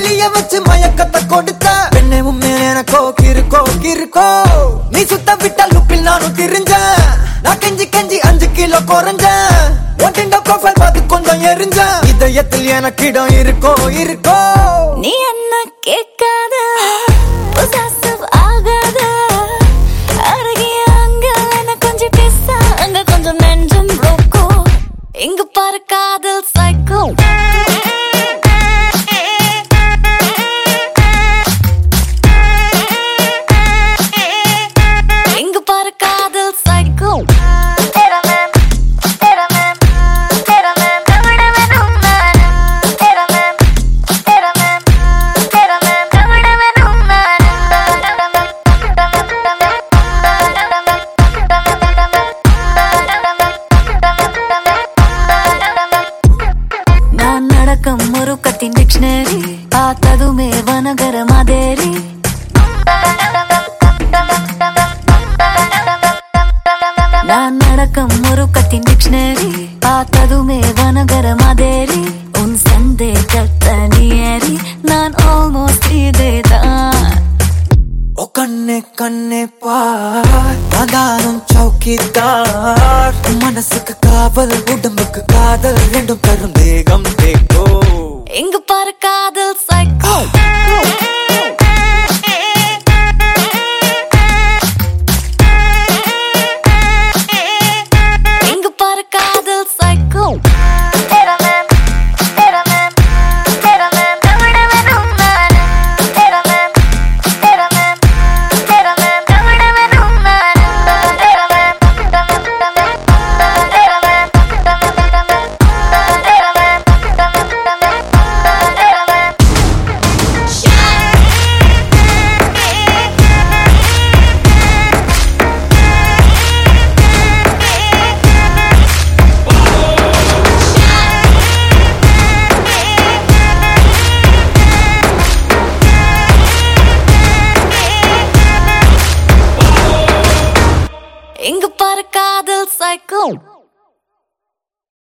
வெள்ளிய வச்சு மயக்கத்தை கொடுத்த. பெண்ணே உண்மை எனக்கோ கிருக்கோ கிருக்கோ நீ சுத்த விட்ட லுப்பில் நானும் திரிஞ்சேன். நான் கெஞ்சி கெஞ்சி அஞ்சு கிலோ குறைஞ்சேன். ஒட்டிண்ட ப்ரொஃபைல் பார்த்து கொஞ்சம் எரிஞ்சேன். இதயத்தில் எனக்கு இடம் இருக்கோ இருக்கோ. நீ என்ன கேட்காத? காதல் நான் நடக்கும் முருக்கத்தின் டிக்ஷனரி பார்த்ததுமே வனகர மாதேரி. நான் நடக்கும் முருக்கத்தின் டிக்ஷனரி பார்த்ததுமே வனகர மாதேரி. உன் சந்தேகத்தன் கண்ணே கண்ணே பார். சௌக்கிதார் மனசுக்கு காவல் உடம்புக்கு காதல் ரெண்டும் தரும் தேகம் தேக்கோ எங்க பாரு காதல் சைக்கோ எங்க பாரு காதல் சைக்கிள்